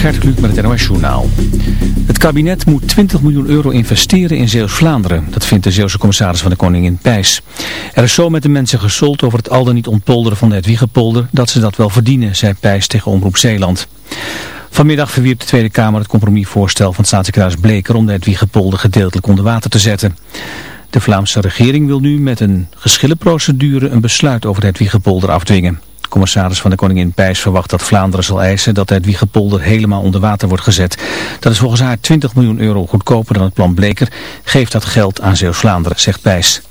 Gert Kluk met het NOS Journaal. Het kabinet moet 20 miljoen euro investeren in Zeeuws-Vlaanderen. Dat vindt de Zeeuwse commissaris van de Koningin Pijs. Er is zo met de mensen gesold over het al dan niet ontpolderen van de Edwiegepolder... dat ze dat wel verdienen, zei Pijs tegen Omroep Zeeland. Vanmiddag verwierp de Tweede Kamer het compromisvoorstel van staatssecretaris Bleker... om de Edwiegepolder gedeeltelijk onder water te zetten. De Vlaamse regering wil nu met een geschillenprocedure een besluit over de Edwiegepolder afdwingen commissaris van de Koningin Pijs verwacht dat Vlaanderen zal eisen dat het Wiegepolder helemaal onder water wordt gezet. Dat is volgens haar 20 miljoen euro goedkoper dan het plan Bleker. Geeft dat geld aan Zeeuws-Vlaanderen, zegt Pijs.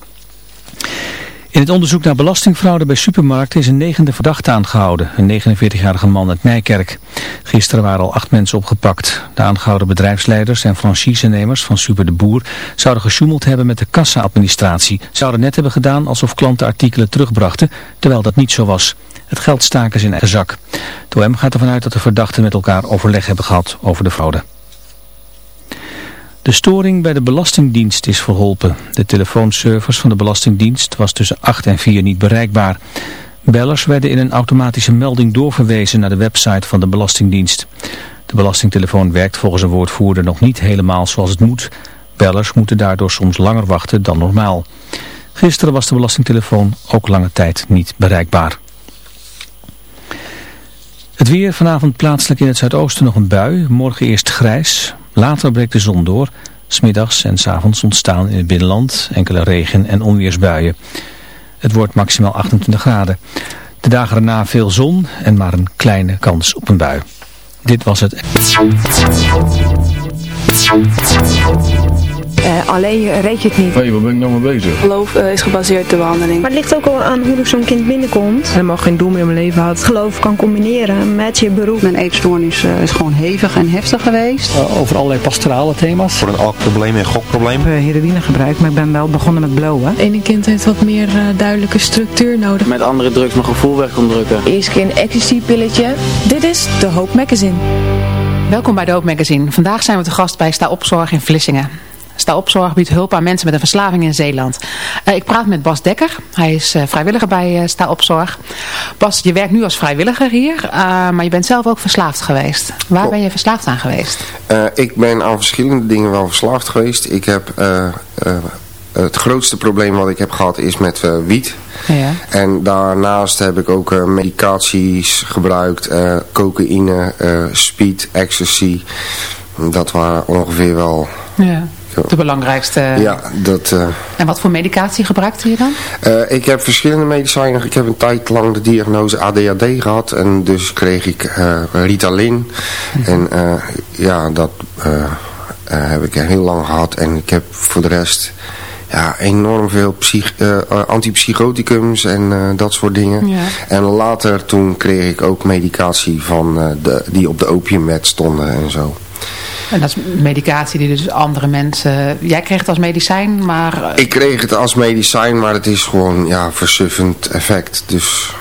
In het onderzoek naar belastingfraude bij supermarkten is een negende verdachte aangehouden, een 49-jarige man uit Nijkerk. Gisteren waren al acht mensen opgepakt. De aangehouden bedrijfsleiders en franchisenemers van Super de Boer zouden gesjoemeld hebben met de kassa-administratie. Zouden net hebben gedaan alsof klanten artikelen terugbrachten, terwijl dat niet zo was. Het geld staken ze in eigen zak. De OM gaat ervan uit dat de verdachten met elkaar overleg hebben gehad over de fraude. De storing bij de Belastingdienst is verholpen. De telefoonservice van de Belastingdienst was tussen 8 en 4 niet bereikbaar. Bellers werden in een automatische melding doorverwezen naar de website van de Belastingdienst. De belastingtelefoon werkt volgens een woordvoerder nog niet helemaal zoals het moet. Bellers moeten daardoor soms langer wachten dan normaal. Gisteren was de belastingtelefoon ook lange tijd niet bereikbaar. Het weer vanavond plaatselijk in het zuidoosten nog een bui. Morgen eerst grijs. Later breekt de zon door. Smiddags en s avonds ontstaan in het binnenland enkele regen- en onweersbuien. Het wordt maximaal 28 graden. De dagen erna veel zon en maar een kleine kans op een bui. Dit was het. Uh, alleen reed je het niet. Hé, hey, waar ben ik nou mee bezig? Geloof uh, is gebaseerd op de behandeling. Maar het ligt ook al aan hoe zo'n kind binnenkomt. Helemaal geen doel meer in mijn leven had. Geloof kan combineren met je beroep. Mijn eetstoornis uh, is gewoon hevig en heftig geweest. over allerlei pastorale thema's. Voor een alkprobleem en gokprobleem. Ik heb heroïne gebruikt, maar ik ben wel begonnen met blowen. Ene kind heeft wat meer duidelijke structuur nodig. Met andere drugs mijn gevoel weg kon drukken. Eerst keer een ecstasy-pilletje. Dit is de Hoop Magazine. Welkom bij de Hoop Magazine. Vandaag zijn we te gast bij Sta Opzorg in Vlissingen. Sta biedt hulp aan mensen met een verslaving in Zeeland. Uh, ik praat met Bas Dekker. Hij is uh, vrijwilliger bij uh, Sta Opzorg. Bas, je werkt nu als vrijwilliger hier, maar je bent zelf ook verslaafd geweest. Waar oh. ben je verslaafd aan geweest? ik ben aan verschillende dingen wel verslaafd geweest. Ik heb... het grootste probleem wat ik heb gehad is met wiet. Ja. En daarnaast heb ik ook medicaties gebruikt. cocaïne, speed, ecstasy. Dat waren ongeveer wel... Ja. De belangrijkste. Ja, dat... Uh... En wat voor medicatie gebruikte je dan? Uh, ik heb verschillende medicijnen. Ik heb een tijd lang de diagnose ADHD gehad. En dus kreeg ik uh, Ritalin. -hmm. En ja, dat heb ik heel lang gehad. En ik heb voor de rest ja, enorm veel psych, antipsychoticums en dat soort dingen. Ja. En later toen kreeg ik ook medicatie van, de, die op de opiumwet stonden en zo. En dat is medicatie die dus andere mensen... Jij kreeg het als medicijn, maar... Ik kreeg het als medicijn, maar het is gewoon ja, versuffend effect. Dus...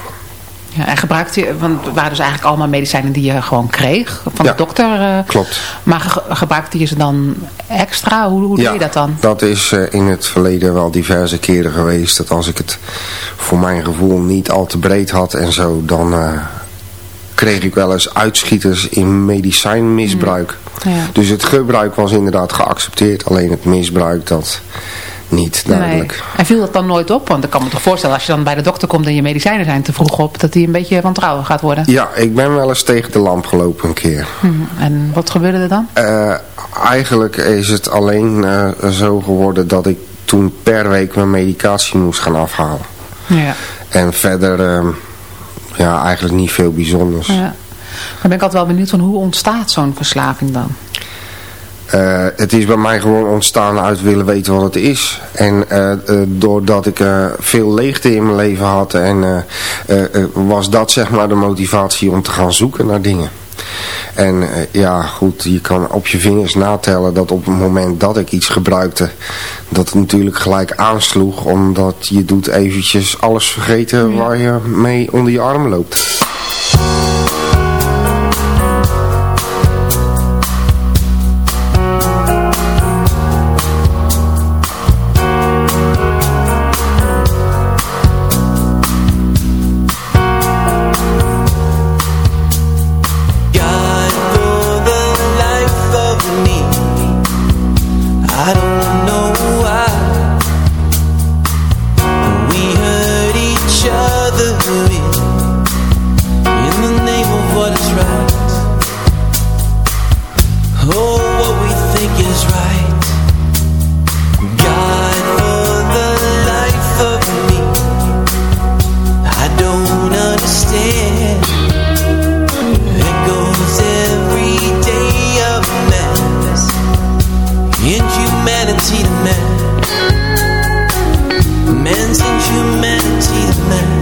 Ja, en gebruikte je... Want het waren dus eigenlijk allemaal medicijnen die je gewoon kreeg van ja, de dokter. Uh, klopt. Maar ge gebruikte je ze dan extra? Hoe, hoe ja, doe je dat dan? dat is uh, in het verleden wel diverse keren geweest. Dat als ik het voor mijn gevoel niet al te breed had en zo... dan uh, kreeg ik wel eens uitschieters in medicijnmisbruik. Ja. Dus het gebruik was inderdaad geaccepteerd, alleen het misbruik dat niet duidelijk. Nee. En viel dat dan nooit op? Want ik kan me toch voorstellen als je dan bij de dokter komt en je medicijnen zijn te vroeg op, dat die een beetje wantrouwen gaat worden. Ja, ik ben wel eens tegen de lamp gelopen een keer. Hmm. En wat gebeurde er dan? Uh, eigenlijk is het alleen uh, zo geworden dat ik toen per week mijn medicatie moest gaan afhalen. Ja. En verder, uh, ja, eigenlijk niet veel bijzonders. Ja. Dan ben ik altijd wel benieuwd van hoe ontstaat zo'n verslaving dan? Uh, het is bij mij gewoon ontstaan uit willen weten wat het is. En uh, uh, doordat ik veel leegte in mijn leven had, en, was dat zeg maar de motivatie om te gaan zoeken naar dingen. En ja, goed, je kan op je vingers natellen dat op het moment dat ik iets gebruikte, dat het natuurlijk gelijk aansloeg. Omdat je doet eventjes alles vergeten waar je mee onder je arm loopt. humanity tonight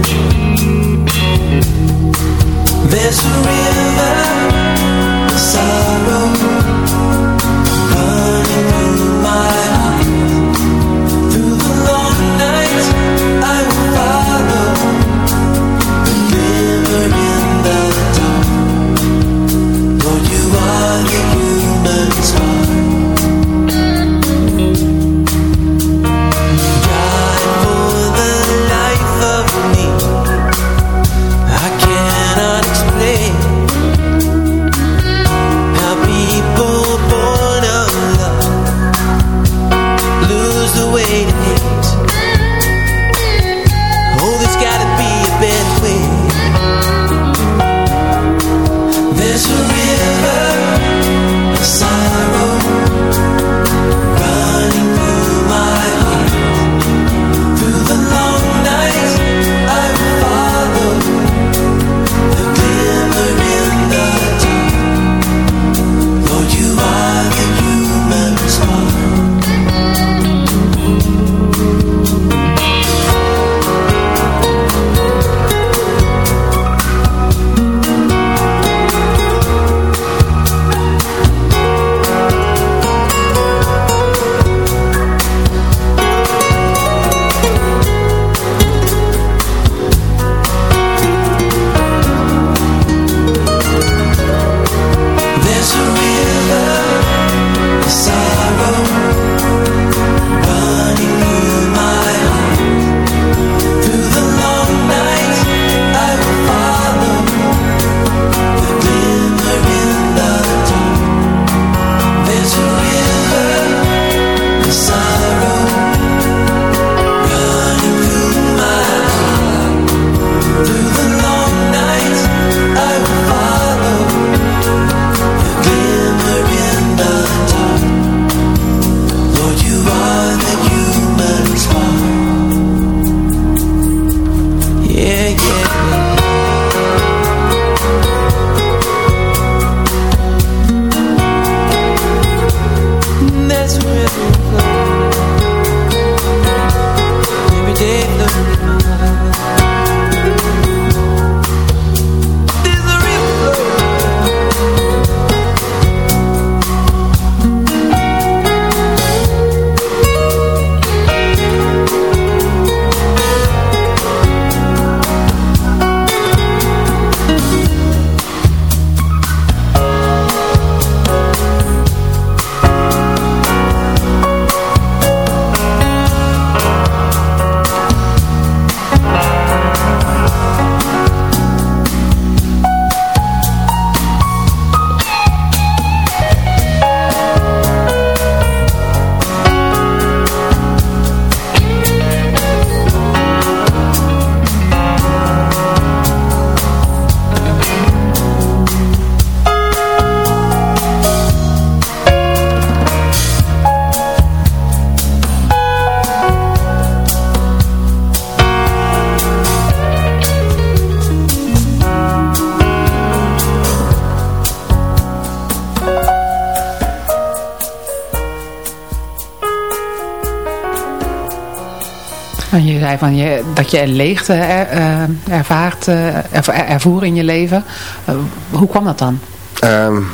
Je zei van je, dat je leegte er, uh, ervaart, uh, er, ervoer in je leven. Uh, hoe kwam dat dan? Um,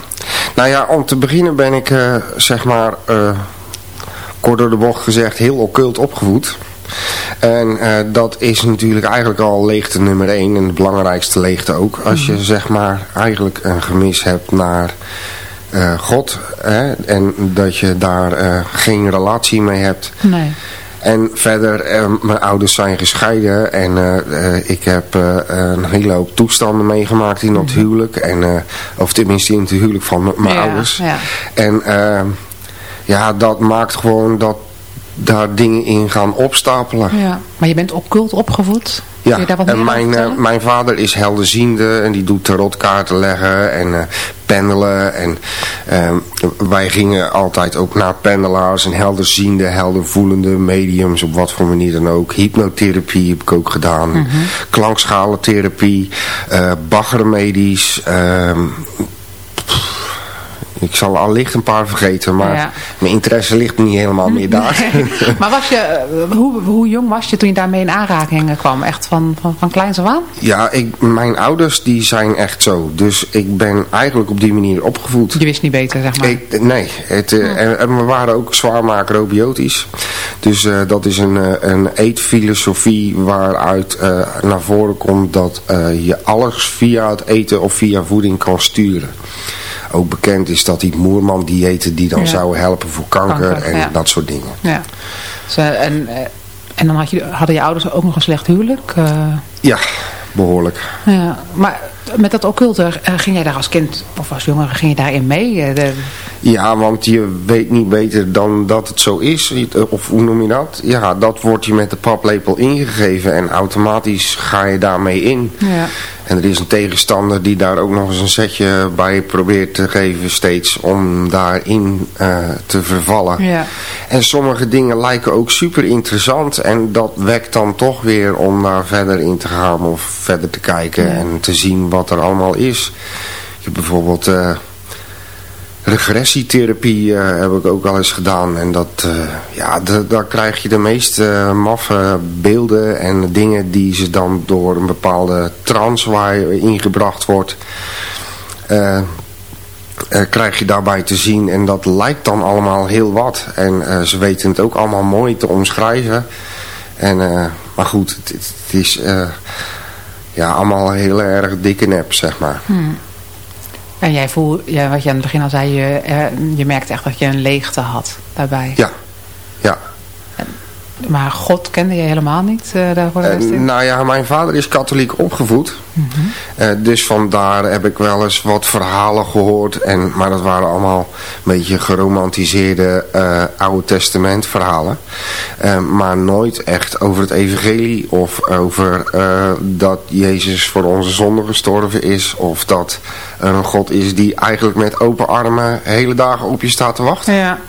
nou ja, om te beginnen ben ik, zeg maar, kort door de bocht gezegd, heel occult opgevoed. En dat is natuurlijk eigenlijk al leegte nummer één en de belangrijkste leegte ook. Als je, zeg maar, eigenlijk een gemis hebt naar... God hè, en dat je daar geen relatie mee hebt. Nee. En verder, eh, mijn ouders zijn gescheiden en uh, ik heb een hele hoop toestanden meegemaakt in dat mhm. huwelijk. En, of tenminste in het huwelijk van mijn ouders. Ja. En ja, dat maakt gewoon dat daar dingen in gaan opstapelen. Ja. Maar je bent occult opgevoed? Ja, en mijn, uh, mijn vader is helderziende en die doet tarotkaarten leggen en uh, pendelen. En uh, wij gingen altijd ook naar pendelaars en helderziende, heldervoelende mediums, op wat voor manier dan ook. Hypnotherapie heb ik ook gedaan, -hmm. klankschalentherapie, uh, baggermedisch, ehm, ik zal allicht een paar vergeten, maar mijn interesse ligt niet helemaal meer daar. maar was je, eh, hoe, hoe jong was je toen je daarmee in aanraking kwam? Echt van, van, van kleins af aan? Ja, ik, mijn ouders die zijn echt zo. Dus ik ben eigenlijk op die manier opgevoed. Je wist niet beter, zeg maar? Ik, nee, het, uh, en, en, we waren ook zwaar macrobiotisch. Dus uh, dat is een, een eetfilosofie waaruit naar voren komt dat je alles via het eten of via voeding kan sturen ook bekend is dat die moerman diëten die dan ja. zouden helpen voor kanker, en ja. dat soort dingen. Ja. Dus, uh, en, uh, en dan had je, hadden je ouders ook nog een slecht huwelijk? Uh... Ja, behoorlijk. Ja, maar met dat occulte, ging jij daar als kind of als jongere, ging je daarin mee? De... Ja, want je weet niet beter dan dat het zo is. Of hoe noem je dat? Ja, dat wordt je met de paplepel ingegeven en automatisch ga je daarmee in. Ja. En er is een tegenstander die daar ook nog eens een setje bij probeert te geven steeds om daarin uh, te vervallen. Ja. En sommige dingen lijken ook super interessant en dat wekt dan toch weer om daar verder in te gaan of verder te kijken ja. en te zien wat er allemaal is. Je hebt bijvoorbeeld... Uh, regressietherapie uh, heb ik ook al eens gedaan. En dat, uh, ja, daar krijg je de meest uh, maffe beelden en dingen die ze dan door een bepaalde trance waar je ingebracht wordt, krijg je daarbij te zien. En dat lijkt dan allemaal heel wat. En ze weten het ook allemaal mooi te omschrijven. En, maar goed, het, het is ja, allemaal heel erg dikke nep, zeg maar. Hmm. En jij voelt, ja, wat je aan het begin al zei, je, je merkt echt dat je een leegte had daarbij. Ja, ja. En, maar God kende je helemaal niet uh, daarvoor? Uh, nou ja, mijn vader is katholiek opgevoed. Mm -hmm. uh, dus vandaar heb ik wel eens wat verhalen gehoord. En, maar dat waren allemaal een beetje geromantiseerde Oude Testament verhalen. maar nooit echt over het evangelie of over dat Jezus voor onze zonde gestorven is. Of dat er een God is die eigenlijk met open armen hele dagen op je staat te wachten. Ja.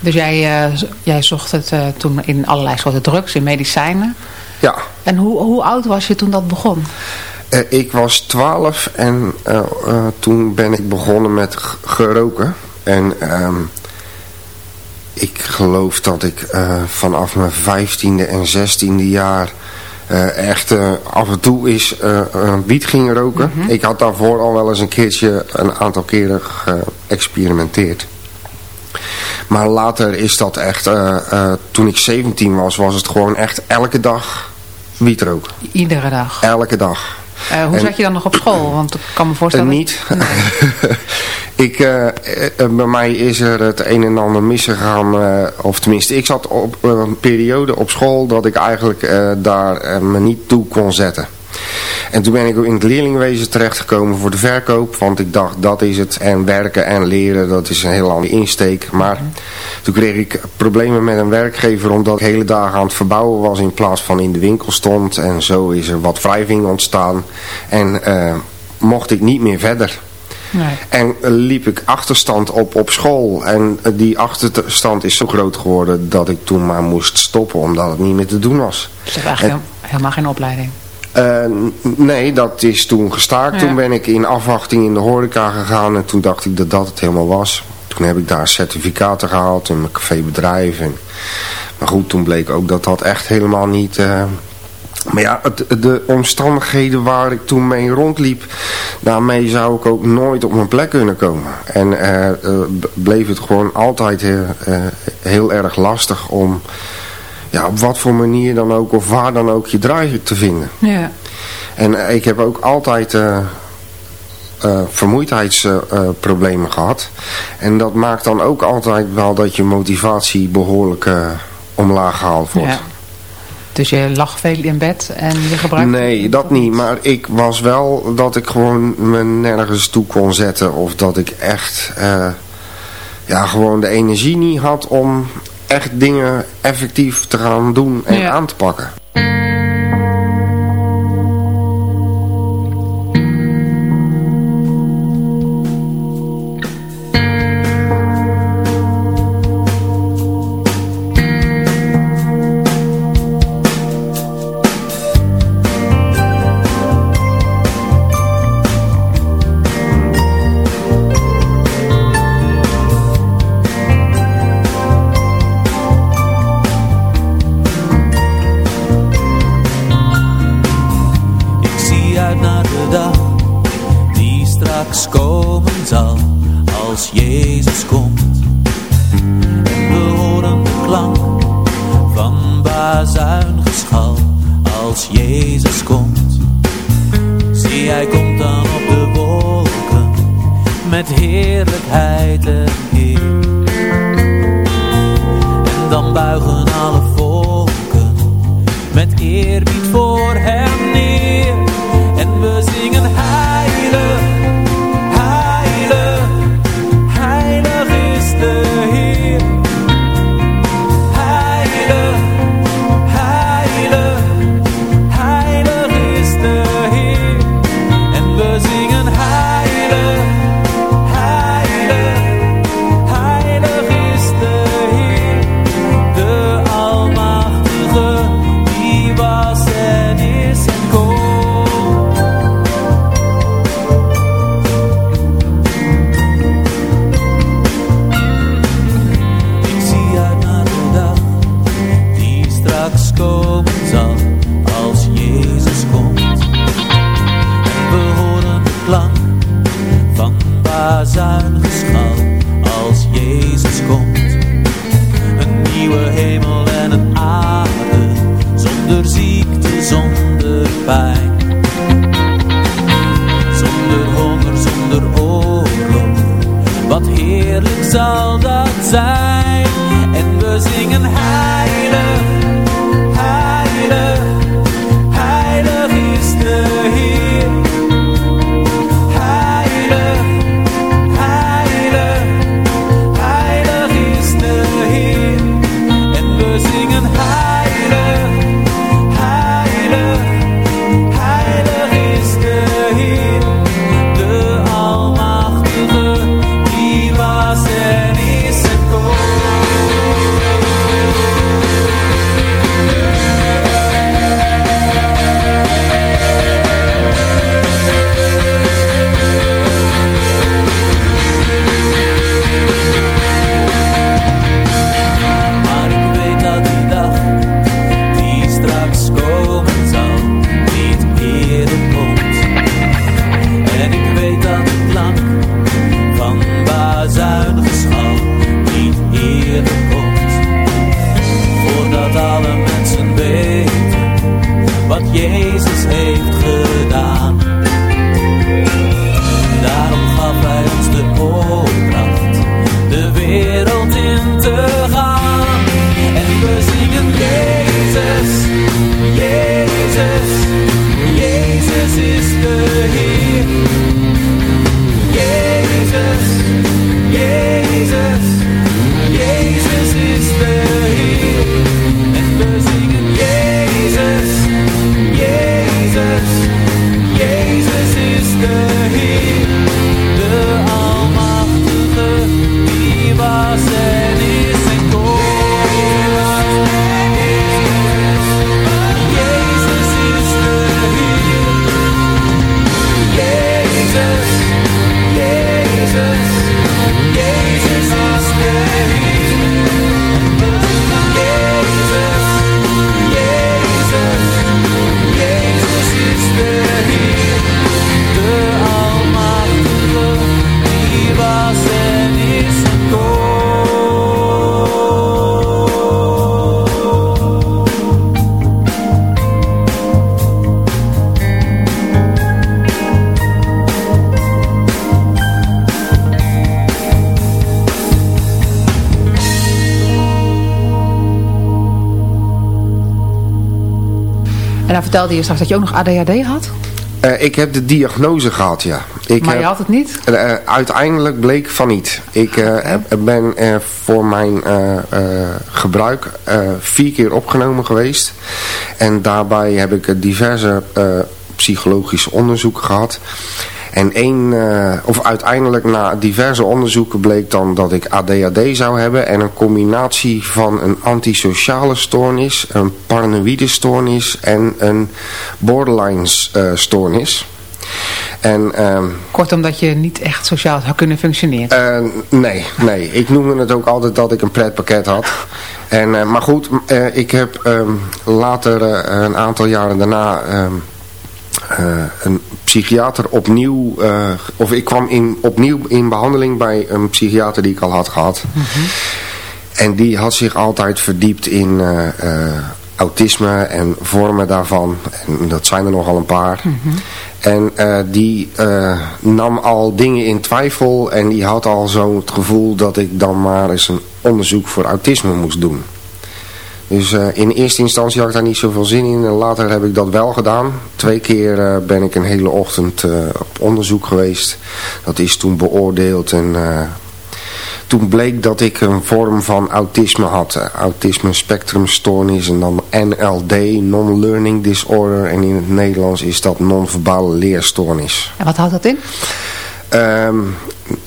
Dus jij, uh, jij zocht het uh, toen in allerlei soorten drugs, in medicijnen. Ja. En hoe, hoe oud was je toen dat begon? Uh, ik was 12 en toen ben ik begonnen met geroken. En um, ik geloof dat ik vanaf mijn 15e en 16e jaar... Uh, echt uh, af en toe is uh, wiet ging roken. Mhm. Mm -hmm. Ik had daarvoor al wel eens een keertje een aantal keren geëxperimenteerd. Maar later is dat echt, toen ik 17 was, was het gewoon echt elke dag wiet roken. Iedere dag? Elke dag. hoe en, zat je dan nog op school? Want ik kan me voorstellen... niet. Nee. ik, bij mij is er het een en ander misgegaan. of tenminste, ik zat op een periode op school dat ik eigenlijk daar me niet toe kon zetten. En toen ben ik ook in het leerlingwezen terechtgekomen voor de verkoop. Want ik dacht, dat is het. En werken en leren, dat is een heel andere insteek. Maar -hmm. toen kreeg ik problemen met een werkgever... omdat ik hele dagen aan het verbouwen was in plaats van in de winkel stond. En zo is er wat wrijving ontstaan. En uh, mocht ik niet meer verder. Nee. En liep ik achterstand op op school. En die achterstand is zo groot geworden dat ik toen maar moest stoppen. Omdat het niet meer te doen was. Dus je eigenlijk en, helemaal geen opleiding? Uh, nee, dat is toen gestaakt. Ja. Toen ben ik in afwachting in de horeca gegaan en toen dacht ik dat dat het helemaal was. Toen heb ik daar certificaten gehaald in mijn cafébedrijf. En, maar goed, toen bleek ook dat dat echt helemaal niet... Uh, maar ja, het, de omstandigheden waar ik toen mee rondliep, daarmee zou ik ook nooit op mijn plek kunnen komen. En uh, bleef het gewoon altijd heel erg lastig om ja, op wat voor manier dan ook of waar dan ook je draai te vinden. Ja. En uh, ik heb ook altijd vermoeidheidsproblemen gehad. En dat maakt dan ook altijd wel dat je motivatie behoorlijk omlaag gehaald wordt. Ja. Dus je lag veel in bed en je gebruikte... Nee, dat niet. Maar ik was wel dat ik gewoon me nergens toe kon zetten. Of dat ik echt ja, gewoon de energie niet had om echt dingen effectief te gaan doen en ja. aan te pakken. straks komen zal als Jezus komt. En we horen het klank van bazuingeschal. Vertelde je straks dat je ook nog ADHD had. Eh, ik heb de diagnose gehad, ja. Ik maar je had het niet? Eh, uiteindelijk bleek van niet. Ik eh, ben eh, voor mijn eh, eh, gebruik eh, vier keer opgenomen geweest. En daarbij heb ik eh, diverse eh, psychologische onderzoeken gehad. En één, eh, of uiteindelijk na diverse onderzoeken bleek dan dat ik ADHD zou hebben. En een combinatie van een antisociale stoornis, een paranoïde stoornis en een borderline eh, stoornis. En... ehm, Kortom dat je niet echt sociaal zou kunnen functioneren. eh, nee, nee. Ik noemde het ook altijd dat ik een pretpakket had. En, maar goed, ik heb ehm, later, een aantal jaren daarna, ehm, eh, een psychiater opnieuw, eh, of ik kwam in, opnieuw in behandeling bij een psychiater die ik al had gehad. En die had zich altijd verdiept in eh, autisme en vormen daarvan. En dat zijn er nogal een paar. En eh, die nam al dingen in twijfel en die had al zo het gevoel dat ik dan maar eens een onderzoek voor autisme moest doen. Dus eh, in eerste instantie had ik daar niet zoveel zin in en later heb ik dat wel gedaan. Twee keer eh, ben ik een hele ochtend eh, op onderzoek geweest. Dat is toen beoordeeld en toen bleek dat ik een vorm van autisme had. Autisme spectrumstoornis en dan NLD, Non-Learning Disorder. En in het Nederlands is dat non-verbale leerstoornis. En wat houdt dat in? Ehm,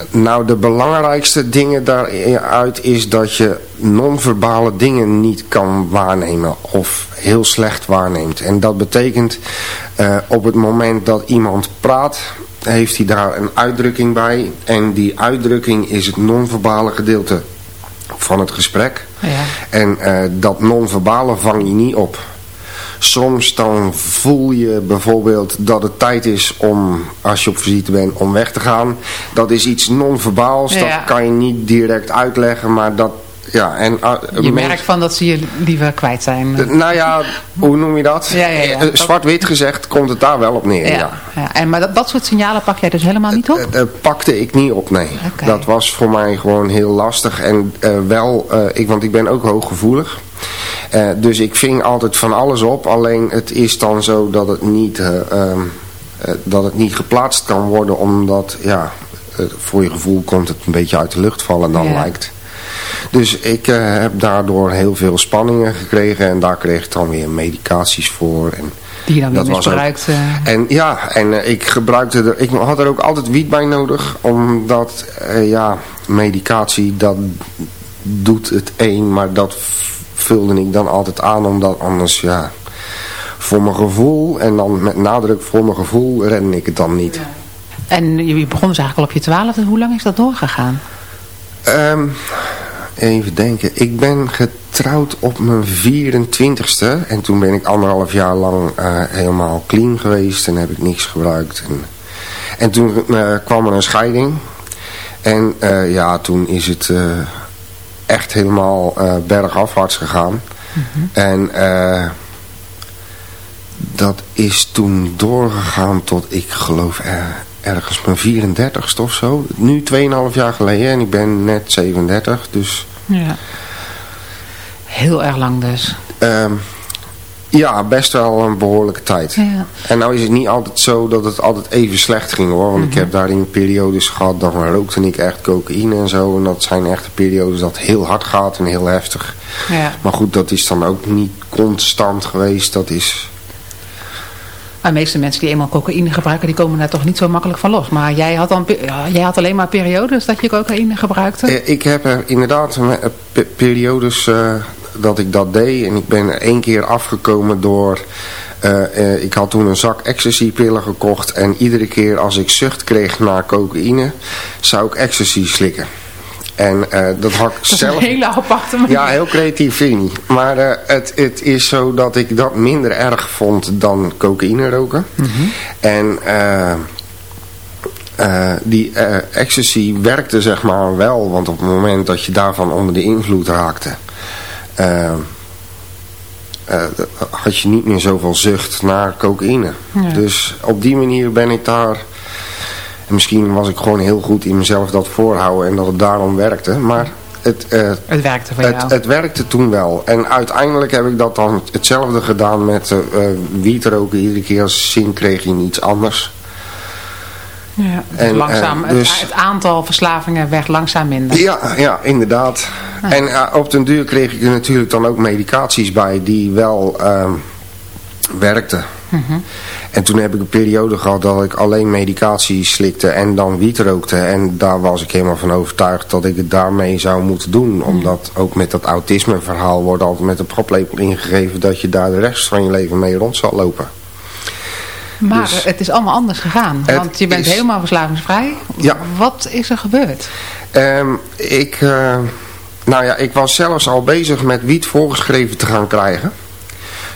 nou, de belangrijkste dingen daaruit is dat je non-verbale dingen niet kan waarnemen of heel slecht waarneemt. En dat betekent eh, op het moment dat iemand praat, heeft hij daar een uitdrukking bij. En die uitdrukking is het non-verbale gedeelte van het gesprek. Ja. En eh, dat non-verbale vang je niet op. soms dan voel je bijvoorbeeld dat het tijd is om, als je op visite bent, om weg te gaan. Dat is iets non-verbaals, dat kan je niet direct uitleggen, maar dat ja, en, uh, je merkt van dat ze je liever kwijt zijn. Uh, nou ja, hoe noem je dat? Ja, ja, ja. Zwart-wit gezegd komt het daar wel op neer. Ja, ja. En, maar dat, dat soort signalen pak jij dus helemaal niet op? Dat pakte ik niet op, nee. Okay. Dat was voor mij gewoon heel lastig. En wel, ik, want ik ben ook hooggevoelig. dus ik ving altijd van alles op. Alleen het is dan zo dat het niet, um, dat het niet geplaatst kan worden. Omdat, ja, voor je gevoel komt het een beetje uit de lucht vallen dan lijkt. Dus ik uh, heb daardoor heel veel spanningen gekregen en daar kreeg ik dan weer medicaties voor. En Die je dan weer misbruikt. Ook, en ja, en uh, ik gebruikte er, ik had er ook altijd wiet bij nodig, omdat uh, ja, medicatie dat doet het een, maar dat vulde ik dan altijd aan, omdat anders ja, voor mijn gevoel en dan met nadruk voor mijn gevoel redde ik het dan niet. Ja. En je begon dus eigenlijk al op je twaalfde, hoe lang is dat doorgegaan? Um, even denken. Ik ben getrouwd op mijn 24ste. En toen ben ik anderhalf jaar lang uh, helemaal clean geweest. En heb ik niks gebruikt. En, en toen uh, kwam er een scheiding. En uh, ja, toen is het echt helemaal bergafwaarts gegaan. Mm -hmm. En dat is toen doorgegaan tot, ik geloof, ergens mijn 34ste of zo. Nu 2,5 jaar geleden en ik ben net 37, dus... Ja. Heel erg lang dus. Um, ja, best wel een behoorlijke tijd. Ja. En nou is het niet altijd zo dat het altijd even slecht ging hoor. Want mm -hmm. ik heb daarin periodes gehad, dan rookte ik echt cocaïne en zo. En dat zijn echte periodes dat heel hard gaat en heel heftig. Ja. Maar goed, dat is dan ook niet constant geweest. Dat is maar de meeste mensen die eenmaal cocaïne gebruiken, die komen daar toch niet zo makkelijk van los. Maar jij had, dan, jij had alleen maar periodes dat je cocaïne gebruikte? Ik heb er inderdaad periodes uh, dat ik dat deed. En ik ben één keer afgekomen door... Ik had toen een zak ecstasy-pillen gekocht. En iedere keer als ik zucht kreeg naar cocaïne, zou ik ecstasy slikken. En uh, dat had ik dat zelf... een hele aparte manier. Ja, heel creatief vind ik. Maar uh, het, het is zo dat ik dat minder erg vond dan cocaïne roken. Mm -hmm. En uh, die ecstasy werkte zeg maar wel. Want op het moment dat je daarvan onder de invloed raakte... had je niet meer zoveel zucht naar cocaïne. Ja. Dus op die manier ben ik daar misschien was ik gewoon heel goed in mezelf dat voorhouden en dat het daarom werkte. Maar het, uh, het werkte voor het, jou. Het werkte toen wel. En uiteindelijk heb ik dat dan hetzelfde gedaan met uh, wiet roken. Iedere keer als zin kreeg je iets anders. Ja, dus en, langzaam, dus, het, aantal verslavingen werd langzaam minder. Ja, ja inderdaad. Ah. En uh, op den duur kreeg ik er natuurlijk dan ook medicaties bij die wel werkten. Mm -hmm. En toen heb ik een periode gehad dat ik alleen medicatie slikte en dan wiet rookte. En daar was ik helemaal van overtuigd dat ik het daarmee zou moeten doen. Mm. Omdat ook met dat autisme verhaal wordt altijd met een proplepel ingegeven dat je daar de rest van je leven mee rond zal lopen. Maar dus, het is allemaal anders gegaan. Want je bent is, helemaal verslavingsvrij. Ja. Wat is er gebeurd? Um, ik, uh, nou ja, ik was zelfs al bezig met wiet voorgeschreven te gaan krijgen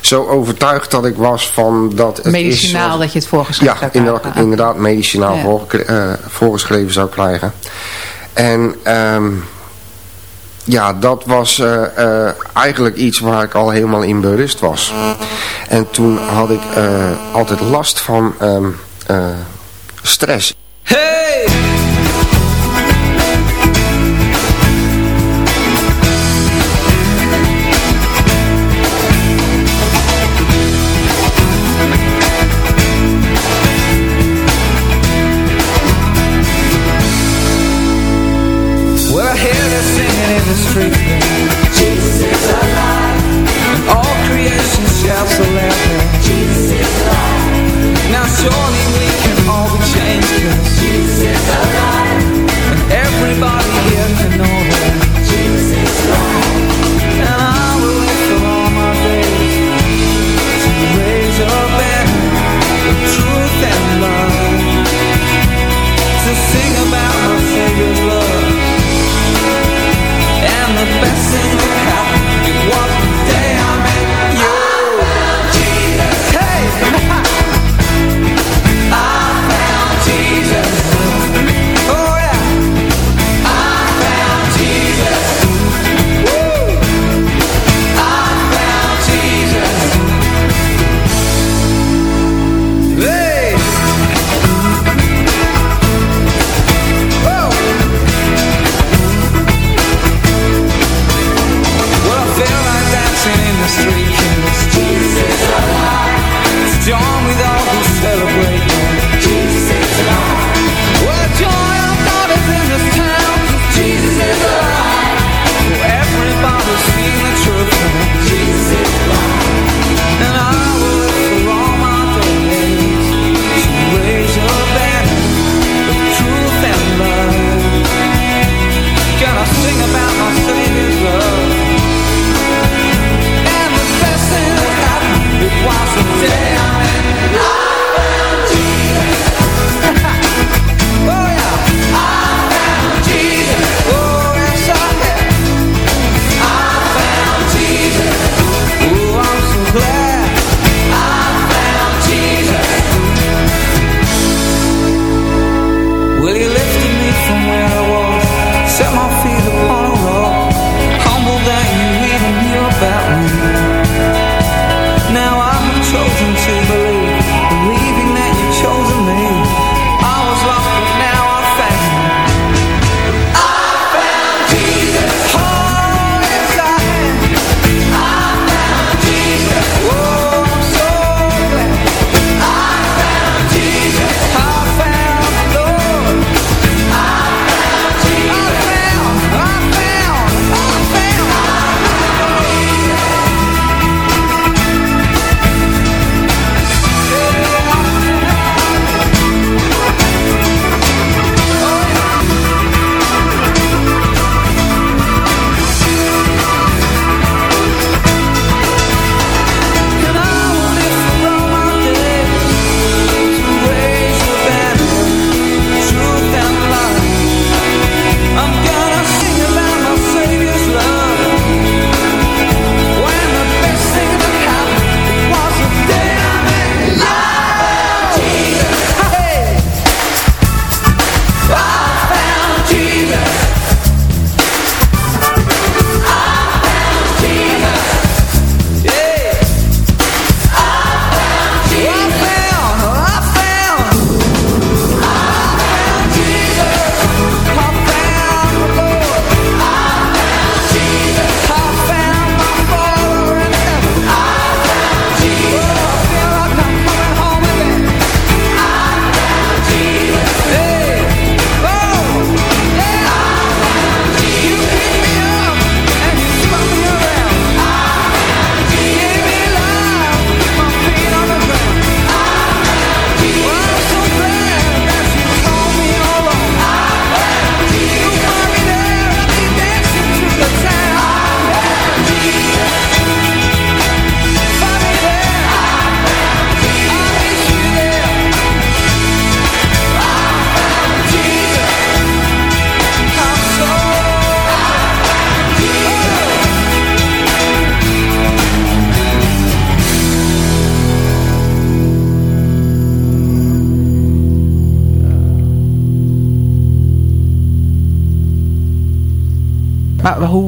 zo overtuigd dat ik was van dat het Medicinaal is, dat je het voorgeschreven ja, zou krijgen. Ja, inderdaad medicinaal ja. voor, uh, voorgeschreven zou krijgen. En um, ja, dat was uh, uh, eigenlijk iets waar ik al helemaal in berust was. En toen had ik altijd last van um, stress. Hey! Jesus is alive. And all creation shouts aloud. Jesus is alive. Now surely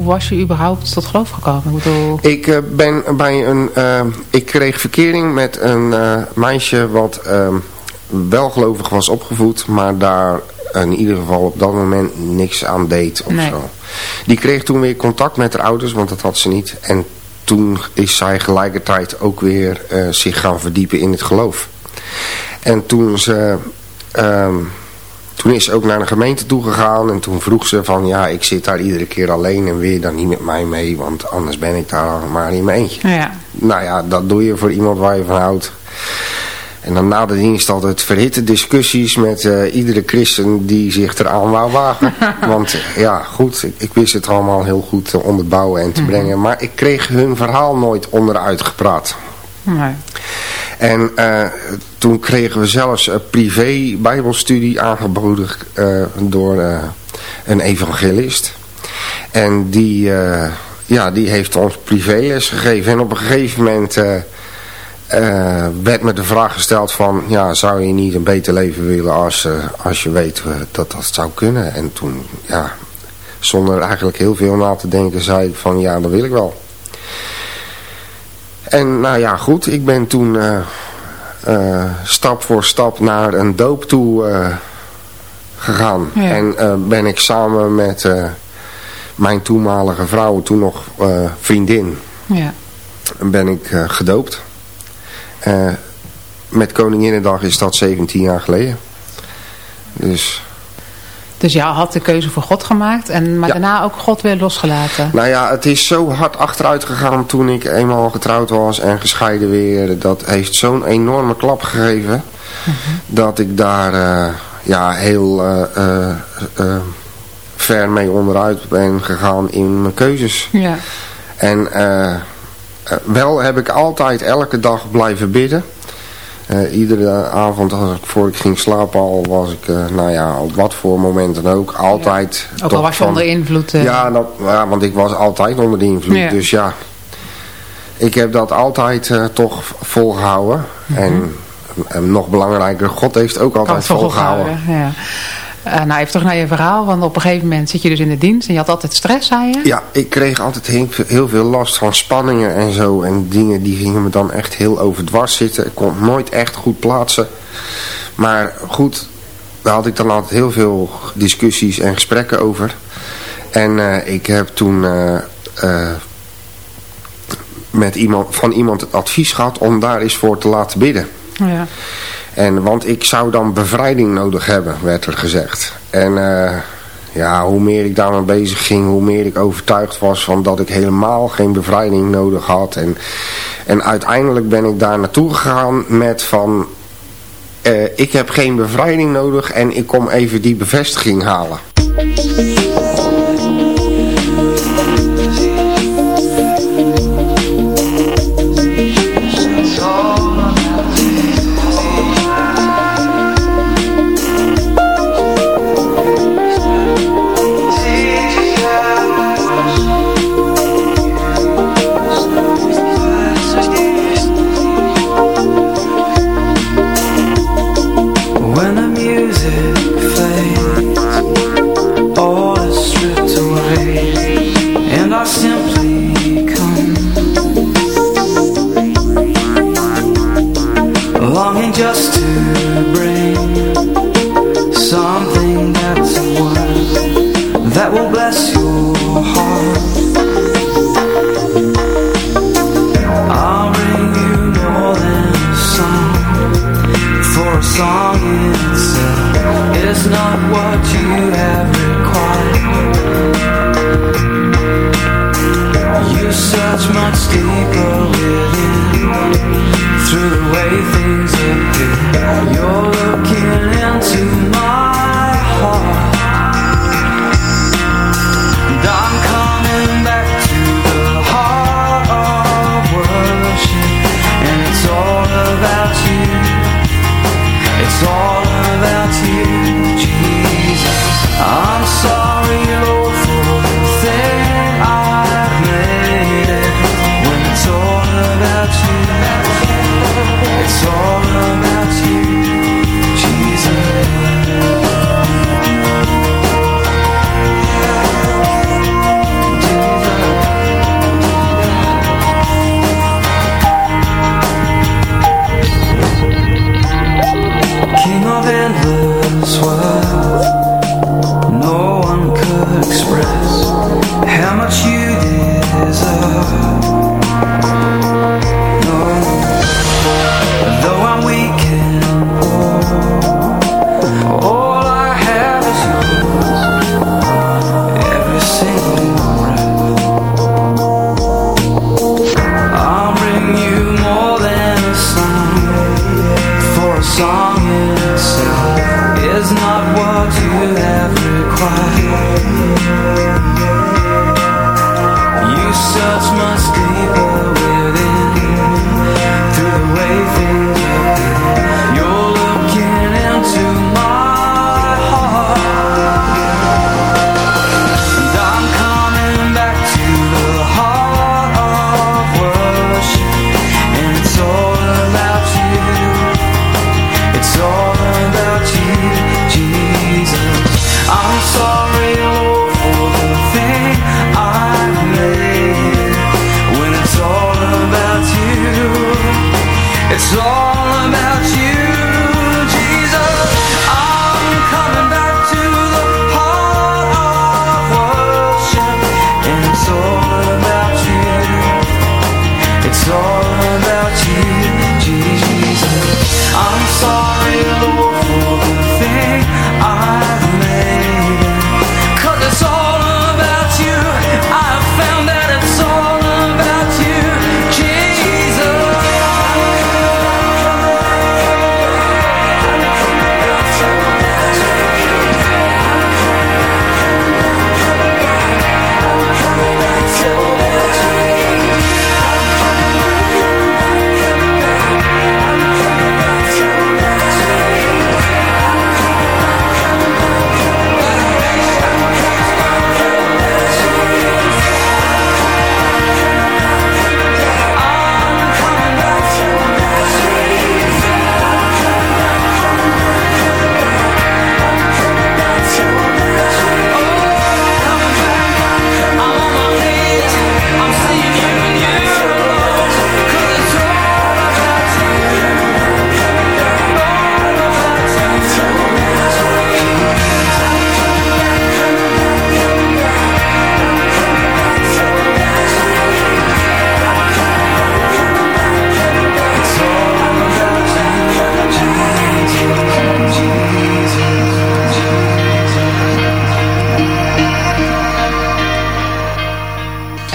was je überhaupt tot geloof gekomen? Ik, bedoel... ik uh, ben bij een... Uh, ik kreeg verkering met een uh, meisje wat ehm, wel gelovig was opgevoed, maar daar in ieder geval op dat moment niks aan deed of nee. zo. Die kreeg toen weer contact met haar ouders, want dat had ze niet. En toen is zij gelijkertijd ook weer zich gaan verdiepen in het geloof. En toen ze... Uh, toen is ze ook naar de gemeente toe gegaan en toen vroeg ze van ja, ik zit daar iedere keer alleen en wil je dan niet met mij mee, want anders ben ik daar maar in mijn eentje. Ja. Nou ja, dat doe je voor iemand waar je van houdt. En dan na de dienst altijd verhitte discussies met uh, iedere christen die zich eraan wou wagen. Want ja, goed, ik, ik, wist het allemaal heel goed te onderbouwen en te Mhm. brengen. Maar ik kreeg hun verhaal nooit onderuit gepraat. En uh, toen kregen we zelfs een privé bijbelstudie aangeboden uh, door uh, een evangelist. En die, ja, die heeft ons privéles gegeven. En op een gegeven moment werd me de vraag gesteld van... Ja, zou je niet een beter leven willen als, als je weet dat dat zou kunnen? En toen, ja, zonder eigenlijk heel veel na te denken, zei ik van ja, dat wil ik wel. En nou ja, goed, ik ben toen uh, uh, stap voor stap naar een doop toe uh, gegaan. Ja. En ben ik samen met mijn toenmalige vrouw, toen nog vriendin, ja. ben ik gedoopt. met Koninginnedag is dat 17 jaar geleden. Dus... Dus jij had de keuze voor God gemaakt, en, maar ja. daarna ook God weer losgelaten. Nou ja, het is zo hard achteruit gegaan toen ik eenmaal getrouwd was en gescheiden weer. Dat heeft zo'n enorme klap gegeven. Mhm. Dat ik daar uh, ja, heel uh, ver mee onderuit ben gegaan in mijn keuzes. Ja. En eh, wel heb ik altijd elke dag blijven bidden. Uh, iedere avond als ik, voor ik ging slapen al was ik, uh, nou ja, op wat voor moment dan ook, altijd... Ja. Ook al was je van, onder invloed. Uh... Ja, dat, ja, want ik was altijd onder de invloed. Ja. Dus ja, ik heb dat altijd toch volgehouden. Mm -hmm. en, en, nog belangrijker, God heeft ook altijd volgehouden. volgehouden. Ja. Uh, nou, even terug naar je verhaal, want op een gegeven moment zit je dus in de dienst en je had altijd stress, zei je? Ja, ik kreeg altijd heel, veel last van spanningen en zo en dingen die gingen me dan echt heel overdwars zitten. Ik kon nooit echt goed plaatsen. Maar goed, daar had ik dan altijd heel veel discussies en gesprekken over. En uh, ik heb toen uh, met iemand, van iemand het advies gehad om daar eens voor te laten bidden. Ja. En, want ik zou dan bevrijding nodig hebben, werd er gezegd. En uh, ja, hoe meer ik daarmee bezig ging, hoe meer ik overtuigd was van dat ik helemaal geen bevrijding nodig had. En, en uiteindelijk ben ik daar naartoe gegaan met van, uh, ik heb geen bevrijding nodig en ik kom even die bevestiging halen.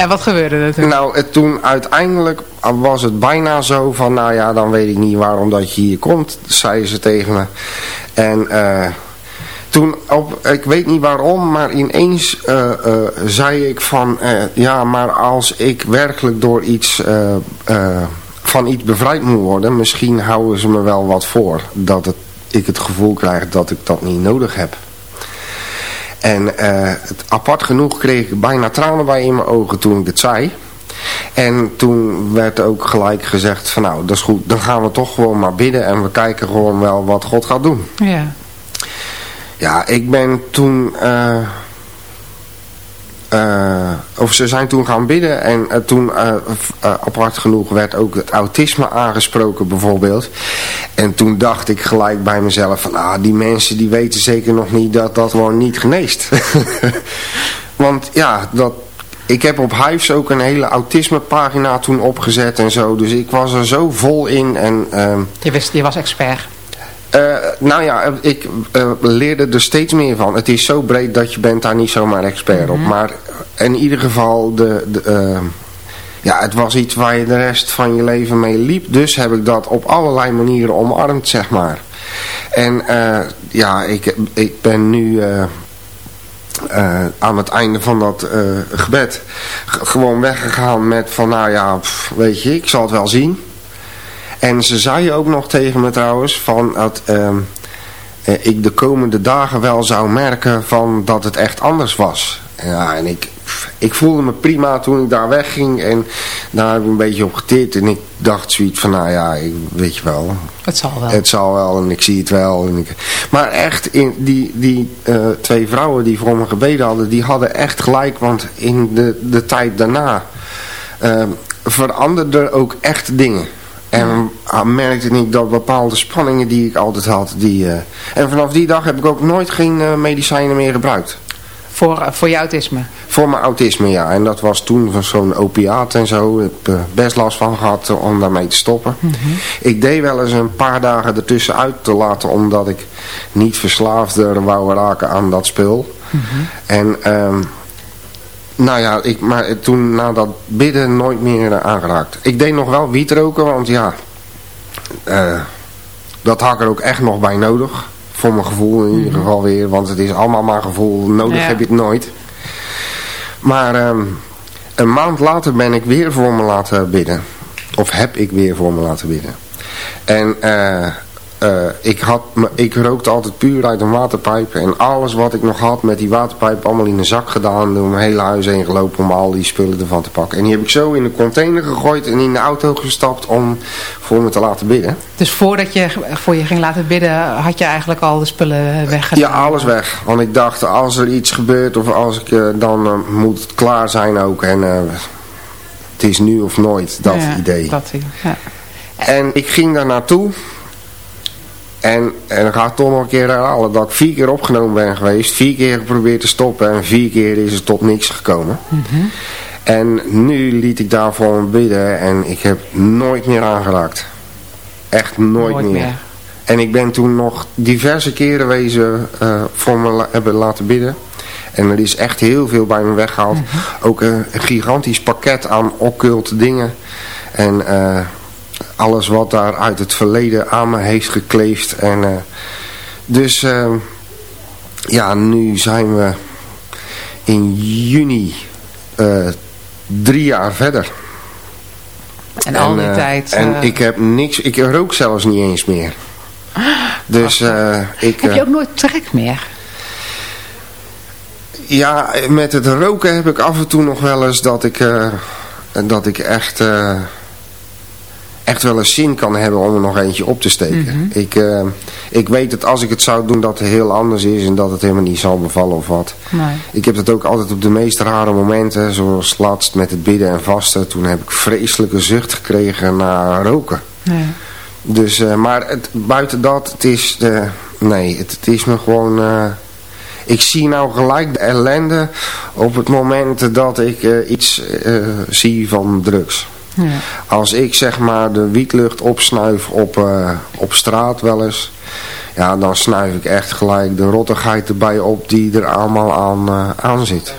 En wat gebeurde er toen? Nou, toen uiteindelijk was het bijna zo van, nou ja, dan weet ik niet waarom dat je hier komt, zeiden ze tegen me. En eh, toen, op, ik weet niet waarom, maar ineens eh, eh, zei ik van, ja, maar als ik werkelijk door iets, van iets bevrijd moet worden, misschien houden ze me wel wat voor. Dat ik het gevoel krijg dat ik dat niet nodig heb. En eh, het, apart genoeg kreeg ik bijna tranen bij in mijn ogen toen ik het zei. En toen werd ook gelijk gezegd van nou, dat is goed, dan gaan we toch gewoon maar bidden en we kijken gewoon wel wat God gaat doen. Ja. Ja, ik ben toen... eh, eh, of ze zijn toen gaan bidden en eh, toen eh, apart genoeg werd ook het autisme aangesproken bijvoorbeeld. En toen dacht ik gelijk bij mezelf van ah, die mensen die weten zeker nog niet dat dat gewoon niet geneest. Want ja, dat, ik heb op Hives ook een hele autismepagina toen opgezet en zo. Dus ik was er zo vol in en... ehm, Je, wist, je was expert. Eh, nou ja, ik eh, leerde er steeds meer van. Het is zo breed dat je bent daar niet zomaar expert op. Maar in ieder geval, de, de, eh, ja, het was iets waar je de rest van je leven mee liep. Dus heb ik dat op allerlei manieren omarmd, zeg maar. En eh, ja, ik, ik ben nu... eh, eh, aan het einde van dat eh, gebed gewoon weggegaan met van nou ja, pff, weet je, ik zal het wel zien. En ze zei ook nog tegen me trouwens van dat ehm, eh, ik de komende dagen wel zou merken van dat het echt anders was. Ja, en ik, ik voelde me prima toen ik daar wegging en daar heb ik een beetje op getikt en ik dacht zoiets van nou ja, ik, weet je wel, Het zal wel. het zal wel en ik zie het wel. En ik... Maar echt, in die, die eh, twee vrouwen die voor me gebeden hadden, die hadden echt gelijk. Want in de, de tijd daarna uh, veranderden er ook echt dingen. En ja. merkte ik dat bepaalde spanningen die ik altijd had. Die, uh... En vanaf die dag heb ik ook nooit geen uh, medicijnen meer gebruikt. Voor, uh, voor je autisme? Voor mijn autisme, ja. En dat was toen van zo'n opiaat en zo. Ik heb best last van gehad om daarmee te stoppen. Mm -hmm. Ik deed wel eens een paar dagen ertussen uit te laten. Omdat ik niet verslaafder wou raken aan dat spul. Mm -hmm. En... Um, nou ja, ik, maar toen na dat bidden nooit meer aangeraakt. Ik deed nog wel wiet roken, want ja, uh, dat had ik er ook echt nog bij nodig. Voor mijn gevoel in ieder geval weer, want het is allemaal maar gevoel. Nodig ja. heb je het nooit. Maar ehm, een maand later ben ik weer voor me laten bidden. Of heb ik weer voor me laten bidden. En eh, eh, ik, had, ik rookte altijd puur uit een waterpijp. En alles wat ik nog had met die waterpijp allemaal in een zak gedaan. Door mijn hele huis heen gelopen om al die spullen ervan te pakken. En die heb ik zo in de container gegooid en in de auto gestapt om voor me te laten bidden. Dus voordat je voor je ging laten bidden had je eigenlijk al de spullen weggedaan? Ja, alles weg. Want ik dacht als er iets gebeurt of als ik, uh, dan uh, moet het klaar zijn ook. En het is nu of nooit, dat ja, idee. Dat, ja. En ik ging daar naartoe. En, en dan ga ik toch nog een keer herhalen dat ik vier keer opgenomen ben geweest. Vier keer geprobeerd te stoppen en vier keer is het tot niks gekomen. Mm -hmm. En nu liet ik daarvoor me bidden en ik heb nooit meer aangeraakt. Echt nooit, nooit meer. meer. En ik ben toen nog diverse keren wezen uh, voor me la hebben laten bidden. En er is echt heel veel bij me weggehaald. Mm -hmm. Ook een, een, gigantisch pakket aan occulte dingen. En... Uh, alles wat daar uit het verleden aan me heeft gekleefd. En, uh, dus uh, ja, nu zijn we in juni uh, drie jaar verder. En, en al die tijd... En ik heb niks, ik rook zelfs niet eens meer. Dus ik... Heb je ook nooit trek meer? Ja, met het roken heb ik af en toe nog wel eens dat ik, dat ik echt echt wel een zin kan hebben om er nog eentje op te steken. Mhm. Mm -hmm. ik, uh, ik weet dat als ik het zou doen dat het heel anders is en dat het helemaal niet zal bevallen of wat. Nee. Ik heb dat ook altijd op de meest rare momenten, zoals laatst met het bidden en vasten. Toen heb ik vreselijke zucht gekregen naar roken. Nee. Dus, uh, maar het, buiten dat, het is, de, nee, het, het is me gewoon... Ik zie nou gelijk de ellende op het moment dat ik iets zie van drugs. Als ik zeg maar de wietlucht opsnuif op, uh, op straat wel eens. Ja, dan snuif ik echt gelijk de rottigheid erbij op die er allemaal aan, uh, aan zit.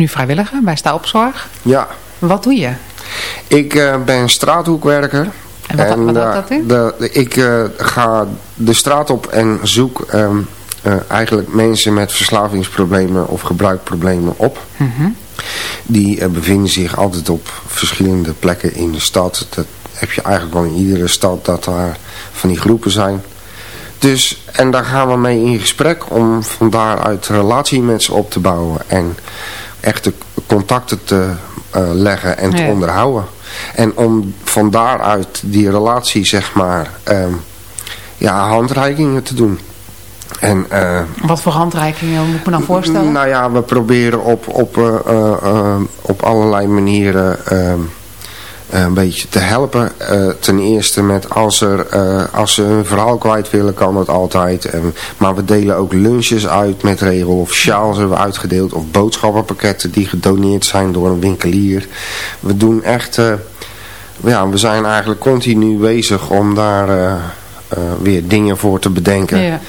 Nu vrijwilliger bij Sta Opzorg. Ja. Wat doe je? Ik uh, ben straathoekwerker. En wat, en, wat houdt dat in? De, de, ik uh, ga de straat op en zoek um, uh, eigenlijk mensen met verslavingsproblemen of gebruikproblemen op. Mm -hmm. Die bevinden zich altijd op verschillende plekken in de stad. Dat heb je eigenlijk wel in iedere stad dat daar van die groepen zijn. Dus, en daar gaan we mee in gesprek om van daaruit relatie met ze op te bouwen. En echte contacten te uh, leggen en te Ja. onderhouden. En om van daaruit die relatie, zeg maar, ehm, ja, handreikingen te doen. En, eh, Wat voor handreikingen moet ik me dan voorstellen? nou ja, we proberen op, op, eh, eh, eh, op allerlei manieren ehm, een beetje te helpen. Eh, ten eerste met als, er, eh, als ze hun verhaal kwijt willen, kan dat altijd. Maar we delen ook lunches uit met regel. Of sjaals hebben we uitgedeeld. Of boodschappenpakketten die gedoneerd zijn door een winkelier. We doen echt... eh, ja, we zijn eigenlijk continu bezig om daar eh, eh, weer dingen voor te bedenken. Ja.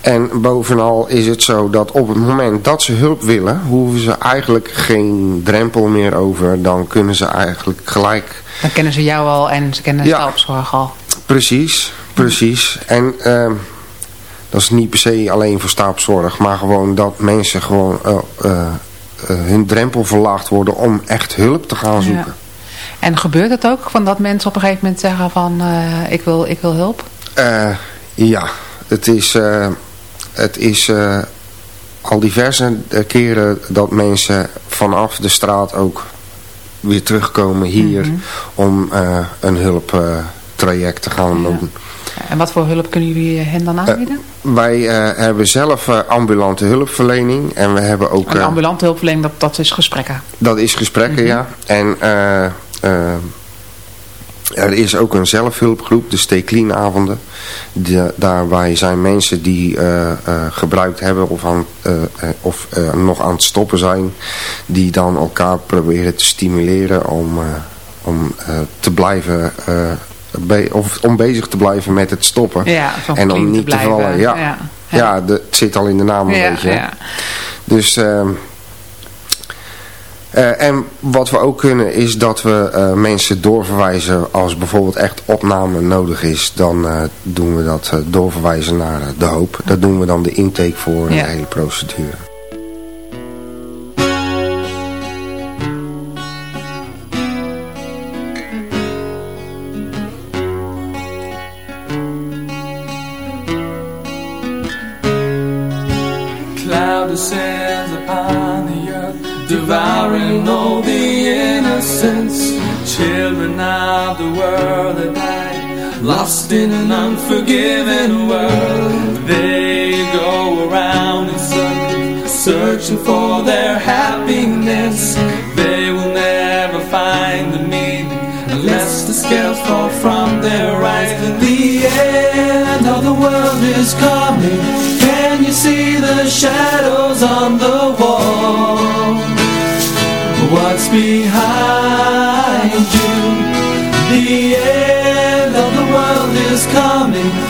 En bovenal is het zo dat op het moment dat ze hulp willen, hoeven ze eigenlijk geen drempel meer over. Dan kunnen ze eigenlijk gelijk... Dan kennen ze jou al en ze kennen de Ja. Al. Precies, precies. En ehm, dat is niet per se alleen voor staapzorg, maar gewoon dat mensen gewoon eh, eh, eh, hun drempel verlaagd worden om echt hulp te gaan zoeken. Ja. En gebeurt het ook van dat mensen op een gegeven moment zeggen van ik, wil, ik wil hulp? Ja, het is, het is eh, al diverse eh, keren dat mensen vanaf de straat ook weer terugkomen hier Mhm. om eh, een hulptraject te gaan Ja. doen. En wat voor hulp kunnen jullie hen dan aanbieden? Wij hebben zelf ambulante hulpverlening en we hebben ook... Een ambulante hulpverlening, dat, dat is gesprekken. dat is gesprekken, Mhm. ja. En er is ook een zelfhulpgroep, de Stay Clean avonden. De, daarbij zijn mensen die eh, eh, gebruikt hebben of, aan, eh, of nog aan het stoppen zijn. Die dan elkaar proberen te stimuleren om, om te blijven... be- of om bezig te blijven met het stoppen. Ja, en om niet te, vallen. Ja, Ja. ja. de- het zit al in de naam een beetje. Dus, eh, en wat we ook kunnen is dat we eh, mensen doorverwijzen als bijvoorbeeld echt opname nodig is. Dan eh, doen we dat doorverwijzen naar de hoop. Daar doen we dan de intake voor en Ja. de hele procedure. Lost in an unforgiving world. They go around in circles, searching for their happiness. They will never find the meaning unless the scales fall from their eyes. The end of the world is coming. Can you see the shadows on the wall? What's behind you? The end coming.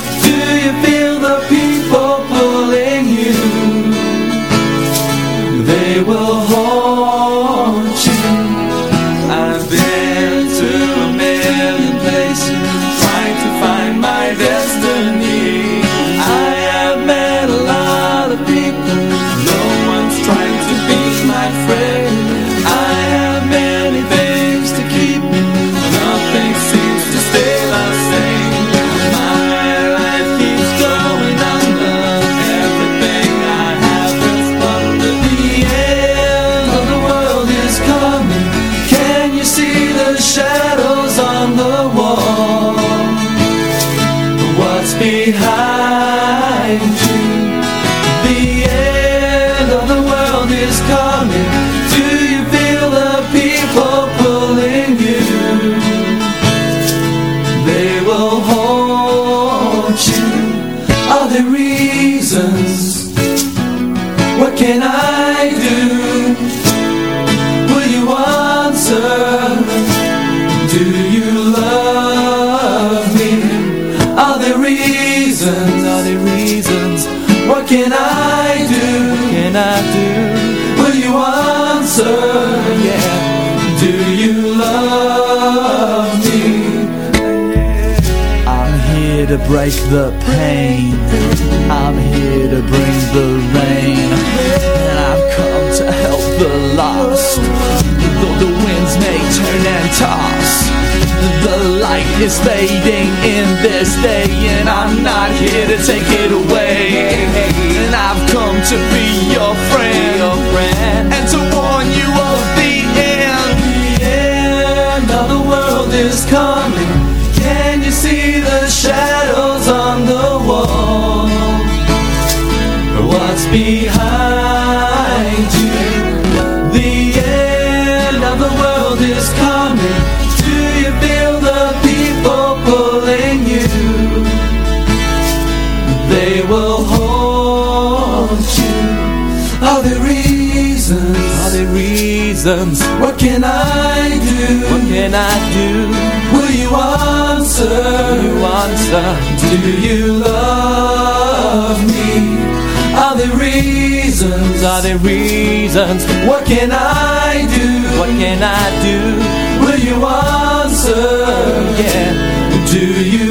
To break the pain. I'm here to bring the rain. And I've come to help the lost. Though the winds may turn and toss. The light is fading in this day And I'm not here to take it away And I've come to be your friend, your friend And to warn you of the end The end of the world is coming What's behind you? The end of the world is coming Do you feel the people pulling you? They will haunt you Are there reasons? Are there reasons? What can I do? What can I do? Will you answer? Will you answer? Do you love me? Are there reasons? Are there reasons? What can I do? What can I do? Will you answer? Yeah. Do you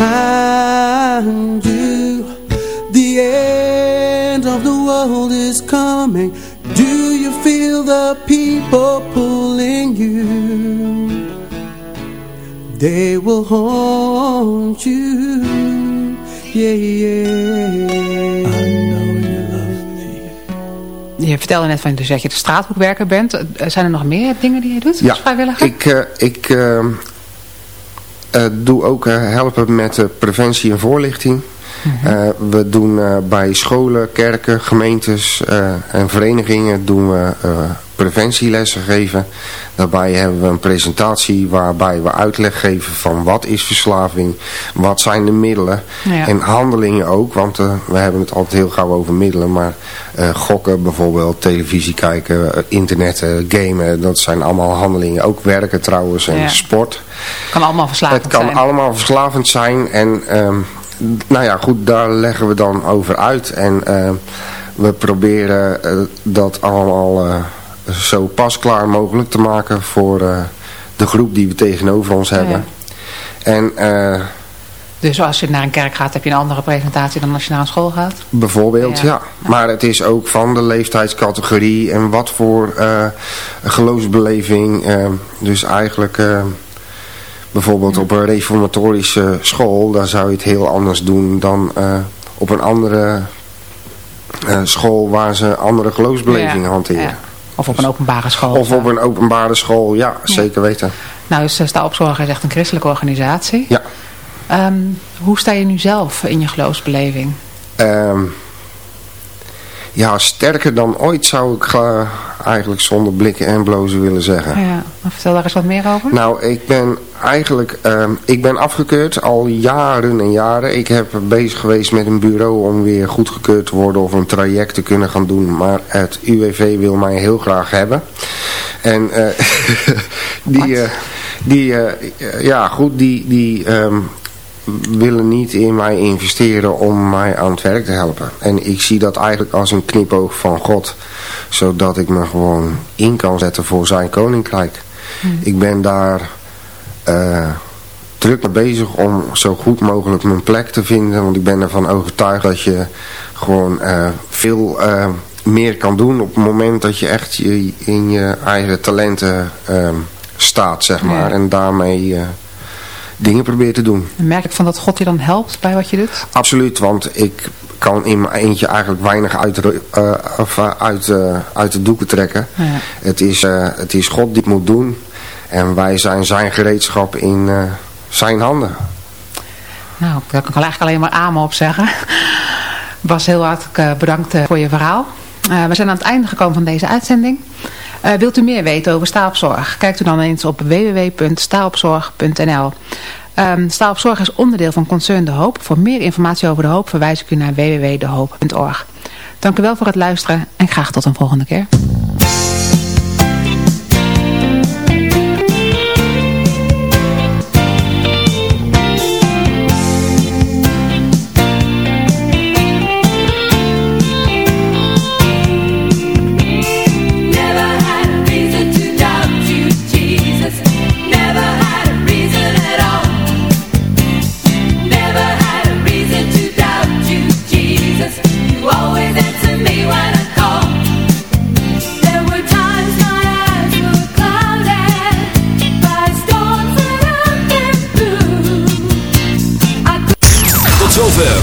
behind you? The end of the world is coming. Do you feel the people pulling you? They will haunt you. Yeah, yeah. I know you love me. Je vertelde net van dus dat je de straathoekwerker bent. Zijn er nog meer dingen die je doet Ja, als vrijwilliger? ik, eh, ik eh, doe ook eh, helpen met eh, preventie en voorlichting. Eh, we doen eh, bij scholen, kerken, gemeentes eh, en verenigingen doen we preventielessen geven. Daarbij hebben we een presentatie waarbij we uitleg geven van wat is verslaving, wat zijn de middelen Ja. en handelingen ook. Want we hebben het altijd heel gauw over middelen, maar gokken bijvoorbeeld, televisie kijken, internetten, gamen, dat zijn allemaal handelingen. Ook werken trouwens en Ja. sport. kan allemaal verslavend Het kan zijn. allemaal verslavend zijn en ehm, nou ja, goed, daar leggen we dan over uit. En ehm, we proberen eh, dat allemaal eh, zo pasklaar mogelijk te maken voor eh, de groep die we tegenover ons hebben. En eh, Dus als je naar een kerk gaat, heb je een andere presentatie dan als je naar een school gaat? bijvoorbeeld, Ja. ja. Maar het is ook van de leeftijdscategorie en wat voor eh, geloofsbeleving. eh, dus eigenlijk... eh, Bijvoorbeeld op een reformatorische school, daar zou je het heel anders doen dan eh, op een andere eh, school waar ze andere geloofsbelevingen Ja, hanteren. ja. Of op een openbare school. Of op een openbare school, ja, zeker weten. Nou, is eh, Sta Opzorg is echt een christelijke organisatie. Ja. Ehm, hoe sta je nu zelf in je geloofsbeleving? Ehm, ja, sterker dan ooit zou ik eigenlijk zonder blikken en blozen willen zeggen. Ja, vertel daar eens wat meer over. Nou, ik ben eigenlijk, ehm, ik ben afgekeurd al jaren en jaren. Ik heb bezig geweest met een bureau om weer goedgekeurd te worden of een traject te kunnen gaan doen. Maar het UWV wil mij heel graag hebben. En eh, die, eh, die eh, ja goed, die, die ehm, willen niet in mij investeren om mij aan het werk te helpen. En ik zie dat eigenlijk als een knipoog van God. Zodat ik me gewoon in kan zetten voor zijn koninkrijk. Ik ben daar eh, druk mee bezig om zo goed mogelijk mijn plek te vinden. Want ik ben ervan overtuigd dat je gewoon eh, veel eh, meer kan doen op het moment dat je echt je, in je eigen talenten staat, zeg maar. Ja. En daarmee dingen probeert te doen. En merk ik van dat God je dan helpt bij wat je doet? Absoluut, want ik kan in mijn eentje eigenlijk weinig uit, of, eh, uit, eh, uit de doeken trekken. Ja. Het, is, het is God die het moet doen. En wij zijn zijn gereedschap in zijn handen. Nou, daar kan ik eigenlijk alleen maar amen op zeggen. Bas, heel hartelijk bedankt voor je verhaal. We zijn aan het einde gekomen van deze uitzending. Eh, wilt u meer weten over staalopzorg? Kijkt u dan eens op www.staalopzorg.nl Ehm Staalopzorg is onderdeel van Concern De Hoop. Voor meer informatie over De Hoop verwijs ik u naar www.dehoop.org. Dank u wel voor het luisteren en graag tot een volgende keer.